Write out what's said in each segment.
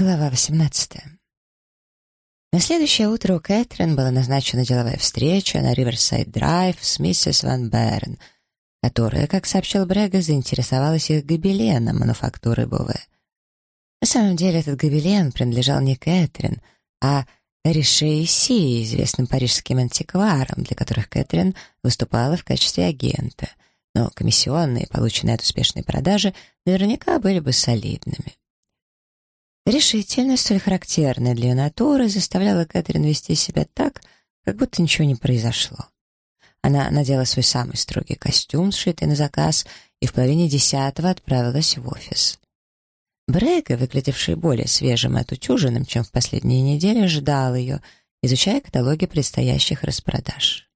Глава 18. На следующее утро у Кэтрин была назначена деловая встреча на Риверсайд-драйв с миссис Ван Берн, которая, как сообщил Брега, заинтересовалась их гобеленом мануфактуры Буве. На самом деле этот гобелен принадлежал не Кэтрин, а Рише и Си, известным парижским антикварам, для которых Кэтрин выступала в качестве агента, но комиссионные, полученные от успешной продажи, наверняка были бы солидными. Решительность, столь характерная для ее натуры, заставляла Кэтрин вести себя так, как будто ничего не произошло. Она надела свой самый строгий костюм, сшитый на заказ, и в половине десятого отправилась в офис. Брэга, выглядевший более свежим и отутюженным, чем в последние недели, ждал ее, изучая каталоги предстоящих распродаж.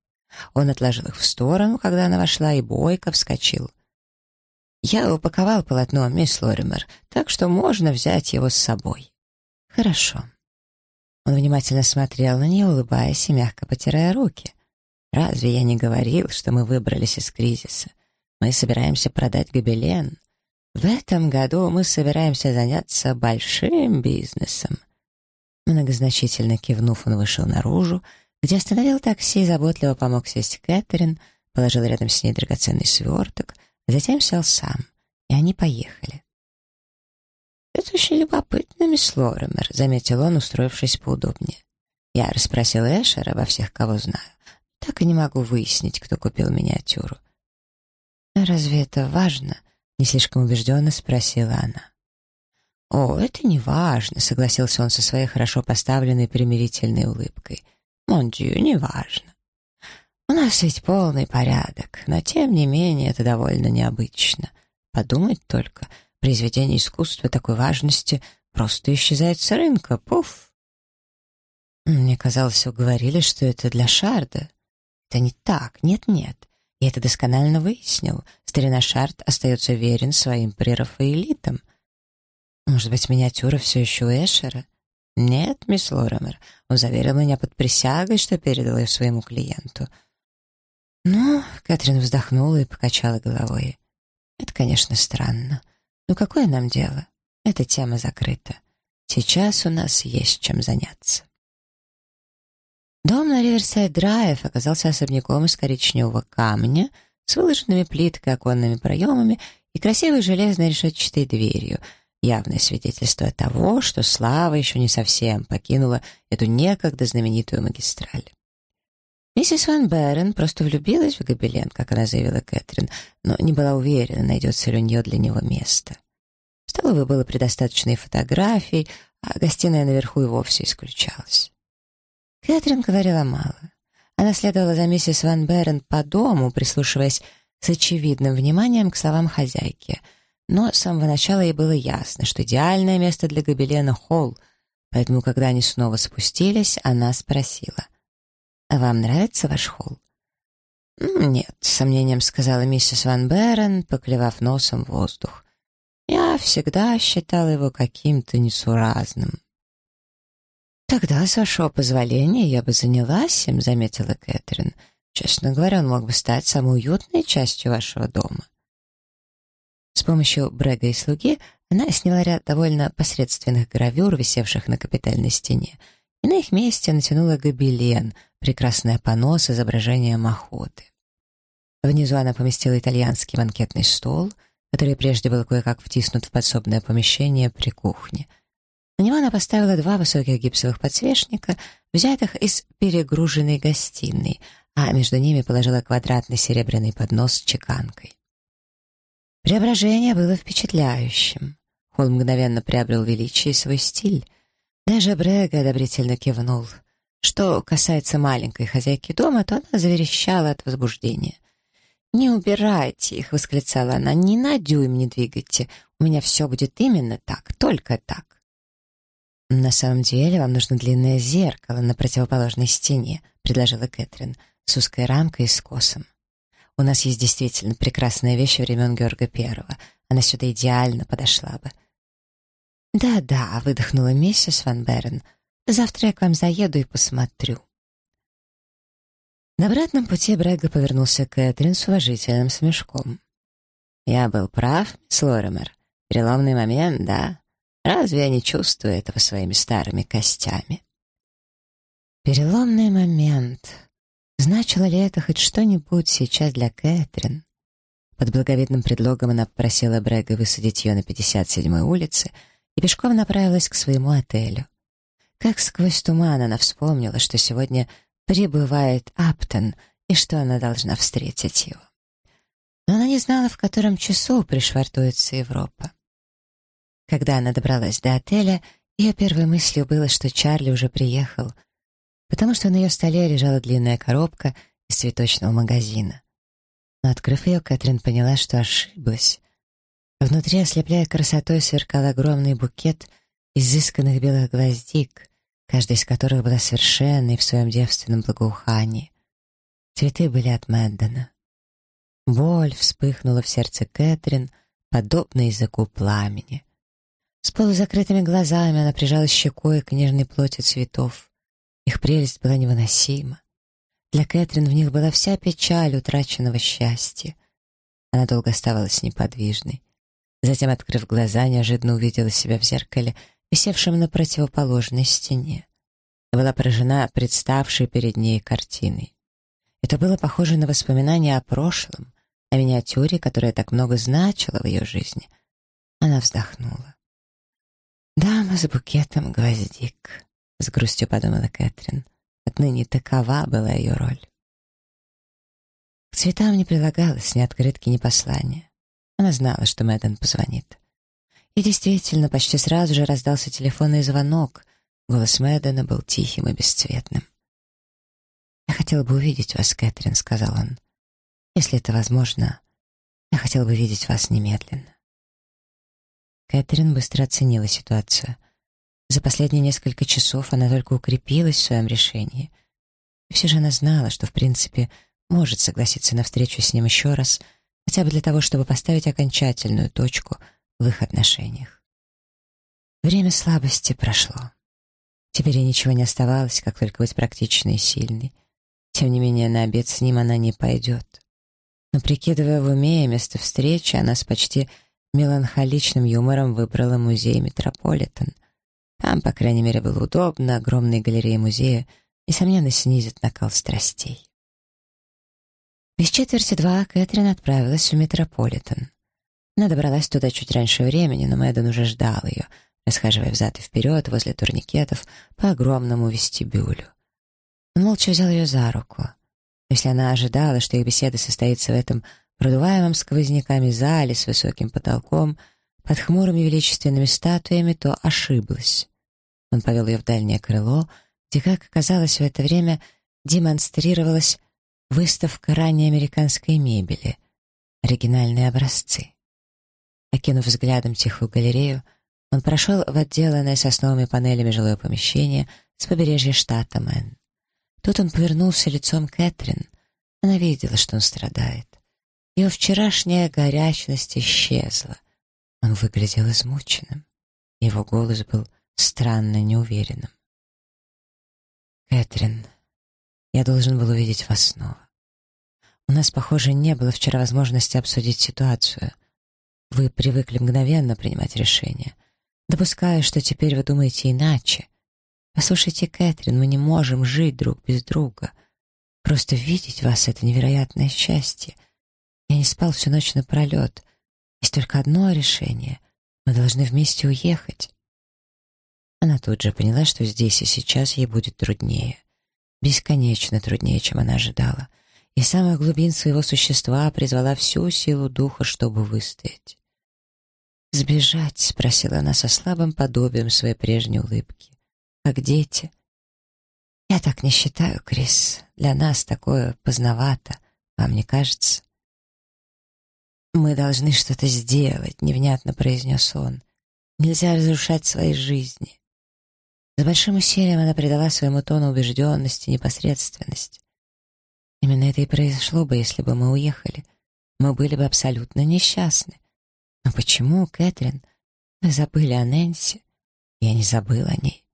Он отложил их в сторону, когда она вошла, и бойко вскочил — «Я упаковал полотно, мисс Лоример, так что можно взять его с собой». «Хорошо». Он внимательно смотрел на нее, улыбаясь и мягко потирая руки. «Разве я не говорил, что мы выбрались из кризиса? Мы собираемся продать гобелен. В этом году мы собираемся заняться большим бизнесом». Многозначительно кивнув, он вышел наружу, где остановил такси, заботливо помог сесть Кэтрин, положил рядом с ней драгоценный сверток — Затем сел сам, и они поехали. «Это очень любопытно, мисс Лоремер», — заметил он, устроившись поудобнее. «Я расспросил Эшера обо всех, кого знаю. Так и не могу выяснить, кто купил миниатюру». «Разве это важно?» — не слишком убежденно спросила она. «О, это не важно», — согласился он со своей хорошо поставленной примирительной улыбкой. «Мондью, не важно. У нас ведь полный порядок, но тем не менее это довольно необычно. Подумать только, произведение искусства такой важности просто исчезает с рынка, пуф. Мне казалось, вы говорили, что это для Шарда. Это не так, нет-нет. Я это досконально выяснил. Старина Шард остается верен своим прерафаэлитам. Может быть, миниатюра все еще у Эшера? Нет, мисс Лоремер. Он заверил меня под присягой, что передал ее своему клиенту — «Ну...» — Кэтрин вздохнула и покачала головой. «Это, конечно, странно. Но какое нам дело? Эта тема закрыта. Сейчас у нас есть чем заняться». Дом на Риверсайд-Драйв оказался особняком из коричневого камня с выложенными плиткой оконными проемами и красивой железной решетчатой дверью, явное свидетельство того, что слава еще не совсем покинула эту некогда знаменитую магистраль. Миссис Ван Берен просто влюбилась в гобелен, как она заявила Кэтрин, но не была уверена, найдется ли у нее для него место. В столовой было предостаточно и фотографий, а гостиная наверху и вовсе исключалась. Кэтрин говорила мало. Она следовала за миссис Ван Берен по дому, прислушиваясь с очевидным вниманием к словам хозяйки. Но с самого начала ей было ясно, что идеальное место для гобелена — холл, поэтому, когда они снова спустились, она спросила. А «Вам нравится ваш холл?» «Нет», — с сомнением сказала миссис Ван Берен, поклевав носом воздух. «Я всегда считала его каким-то несуразным». «Тогда, с вашего позволения, я бы занялась им», — заметила Кэтрин. «Честно говоря, он мог бы стать самой уютной частью вашего дома». С помощью Брега и слуги она сняла ряд довольно посредственных гравюр, висевших на капитальной стене, и на их месте натянула гобелен, прекрасное панно с изображением охоты. Внизу она поместила итальянский банкетный стол, который прежде был кое-как втиснут в подсобное помещение при кухне. На него она поставила два высоких гипсовых подсвечника, взятых из перегруженной гостиной, а между ними положила квадратный серебряный поднос с чеканкой. Преображение было впечатляющим. Холл мгновенно приобрел величие и свой стиль — даже Брега одобрительно кивнул. Что касается маленькой хозяйки дома, то она заверещала от возбуждения. «Не убирайте их!» — восклицала она. «Ни на дюйм не двигайте. У меня все будет именно так, только так». «На самом деле вам нужно длинное зеркало на противоположной стене», — предложила Кэтрин, с узкой рамкой и скосом. «У нас есть действительно прекрасная вещь времен Георга Первого. Она сюда идеально подошла бы. «Да-да», — выдохнула миссис Ван Берен. «Завтра я к вам заеду и посмотрю». На обратном пути Брэга повернулся к Кэтрин с уважительным смешком. «Я был прав, мисс. Переломный момент, да? Разве я не чувствую этого своими старыми костями? Переломный момент. Значило ли это хоть что-нибудь сейчас для Кэтрин? Под благовидным предлогом она попросила Брэга высадить ее на 57-й улице и пешком направилась к своему отелю. Как сквозь туман она вспомнила, что сегодня прибывает Аптон и что она должна встретить его. Но она не знала, в котором часу пришвартуется Европа. Когда она добралась до отеля, ее первой мыслью было, что Чарли уже приехал, потому что на ее столе лежала длинная коробка из цветочного магазина. Но, открыв ее, Кэтрин поняла, что ошиблась. Внутри, ослепляя красотой, сверкал огромный букет изысканных белых гвоздик, каждая из которых была совершенной в своем девственном благоухании. Цветы были от Мэддена. Боль вспыхнула в сердце Кэтрин, подобно языку пламени. С полузакрытыми глазами она прижалась щекой к нежной плоти цветов. Их прелесть была невыносима. Для Кэтрин в них была вся печаль утраченного счастья. Она долго оставалась неподвижной. Затем, открыв глаза, неожиданно увидела себя в зеркале, висевшем на противоположной стене. Была поражена представшей перед ней картиной. Это было похоже на воспоминание о прошлом, о миниатюре, которая так много значила в ее жизни. Она вздохнула. «Дама с букетом гвоздик», — с грустью подумала Кэтрин. Отныне такова была ее роль. К цветам не прилагалось ни открытки, ни послания. Она знала, что Мэдден позвонит. И действительно, почти сразу же раздался телефонный звонок. Голос Мэддена был тихим и бесцветным. «Я хотел бы увидеть вас, Кэтрин», — сказал он. «Если это возможно, я хотел бы видеть вас немедленно». Кэтрин быстро оценила ситуацию — за последние несколько часов она только укрепилась в своем решении. И все же она знала, что, в принципе, может согласиться на встречу с ним еще раз, хотя бы для того, чтобы поставить окончательную точку в их отношениях. Время слабости прошло. Теперь ей ничего не оставалось, как только быть практичной и сильной. Тем не менее, на обед с ним она не пойдет. Но, прикидывая в уме место встречи, она с почти меланхоличным юмором выбрала музей Метрополитен. Там, по крайней мере, было удобно, огромные галереи музея, несомненно, снизит накал страстей. Без четверти два Кэтрин отправилась в Метрополитен. Она добралась туда чуть раньше времени, но Мэдден уже ждал ее, расхаживая взад и вперед возле турникетов по огромному вестибюлю. Он молча взял ее за руку. Если она ожидала, что их беседа состоится в этом продуваемом сквозняками зале с высоким потолком, под хмурыми величественными статуями, то ошиблась. Он повел ее в дальнее крыло, где, как оказалось в это время, демонстрировалась выставка ранней американской мебели, оригинальные образцы. Окинув взглядом тихую галерею, он прошел в отделанное сосновыми панелями жилое помещение с побережья штата Мэн. Тут он повернулся лицом Кэтрин. Она видела, что он страдает. Его вчерашняя горячность исчезла. Он выглядел измученным. Его голос был странно неуверенным. «Кэтрин, я должен был увидеть вас снова. У нас, похоже, не было вчера возможности обсудить ситуацию. Вы привыкли мгновенно принимать решения. Допускаю, что теперь вы думаете иначе. Послушайте, Кэтрин, мы не можем жить друг без друга. Просто видеть вас — это невероятное счастье. Я не спал всю ночь напролет. Есть только одно решение. Мы должны вместе уехать. Она тут же поняла, что здесь и сейчас ей будет труднее. Бесконечно труднее, чем она ожидала. И самых глубин своего существа призвала всю силу духа, чтобы выстоять. «Сбежать?» — спросила она со слабым подобием своей прежней улыбки. «Как дети?» «Я так не считаю, Крис. Для нас такое поздновато. Вам не кажется?» «Мы должны что-то сделать», — невнятно произнес он. «Нельзя разрушать свои жизни. С большим усилием она придала своему тону убежденность и непосредственность. Именно это и произошло бы, если бы мы уехали. Мы были бы абсолютно несчастны. Но почему, Кэтрин? Вы забыли о Нэнси? Я не забыл о ней.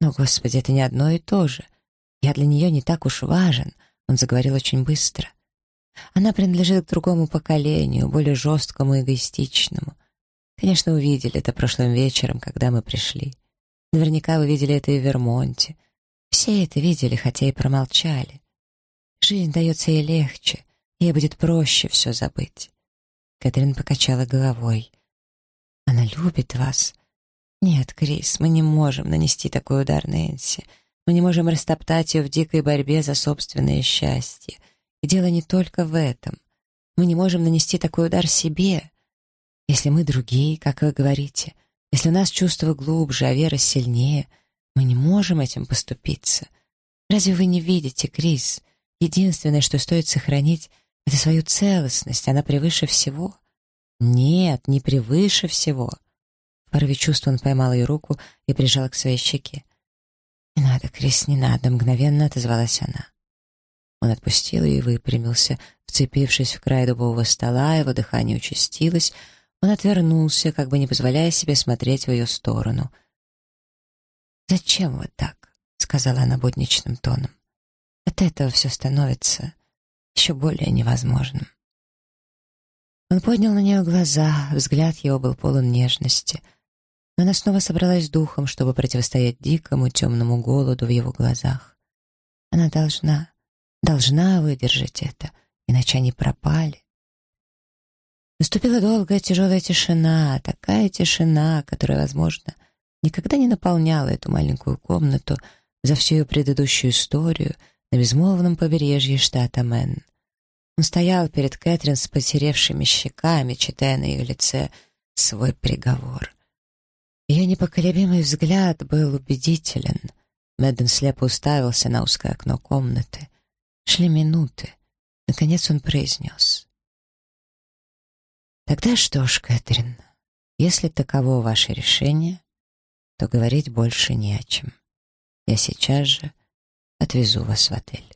Но, Господи, это не одно и то же. Я для нее не так уж важен. Он заговорил очень быстро. Она принадлежит к другому поколению, более жесткому и эгоистичному. Конечно, увидели это прошлым вечером, когда мы пришли. Наверняка вы видели это и в Вермонте. Все это видели, хотя и промолчали. Жизнь дается ей легче, ей будет проще все забыть. Кэтрин покачала головой. «Она любит вас». «Нет, Крис, мы не можем нанести такой удар Нэнси. Мы не можем растоптать ее в дикой борьбе за собственное счастье. И дело не только в этом. Мы не можем нанести такой удар себе. Если мы другие, как вы говорите, если у нас чувства глубже, а вера сильнее, мы не можем этим поступиться. Разве вы не видите, Крис? Единственное, что стоит сохранить, это свою целостность, она превыше всего. Нет, не превыше всего. В порыве чувства он поймал ее руку и прижал к своей щеке. «Не надо, Крис, не надо», — мгновенно отозвалась она. Он отпустил ее и выпрямился, вцепившись в край дубового стола, его дыхание участилось, он отвернулся, как бы не позволяя себе смотреть в ее сторону. «Зачем вот так?» — сказала она будничным тоном. «От этого все становится еще более невозможным». Он поднял на нее глаза, взгляд его был полон нежности. Но она снова собралась духом, чтобы противостоять дикому темному голоду в его глазах. Она должна, должна выдержать это, иначе они пропали. Наступила долгая тяжелая тишина, такая тишина, которая, возможно, никогда не наполняла эту маленькую комнату за всю ее предыдущую историю на безмолвном побережье штата Мэн. Он стоял перед Кэтрин с потеревшими щеками, читая на ее лице свой приговор. Ее непоколебимый взгляд был убедителен. Мэдден слепо уставился на узкое окно комнаты. Шли минуты. Наконец он произнес. «Тогда что ж, Кэтрин, если таково ваше решение, то говорить больше не о чем. Я сейчас же отвезу вас в отель».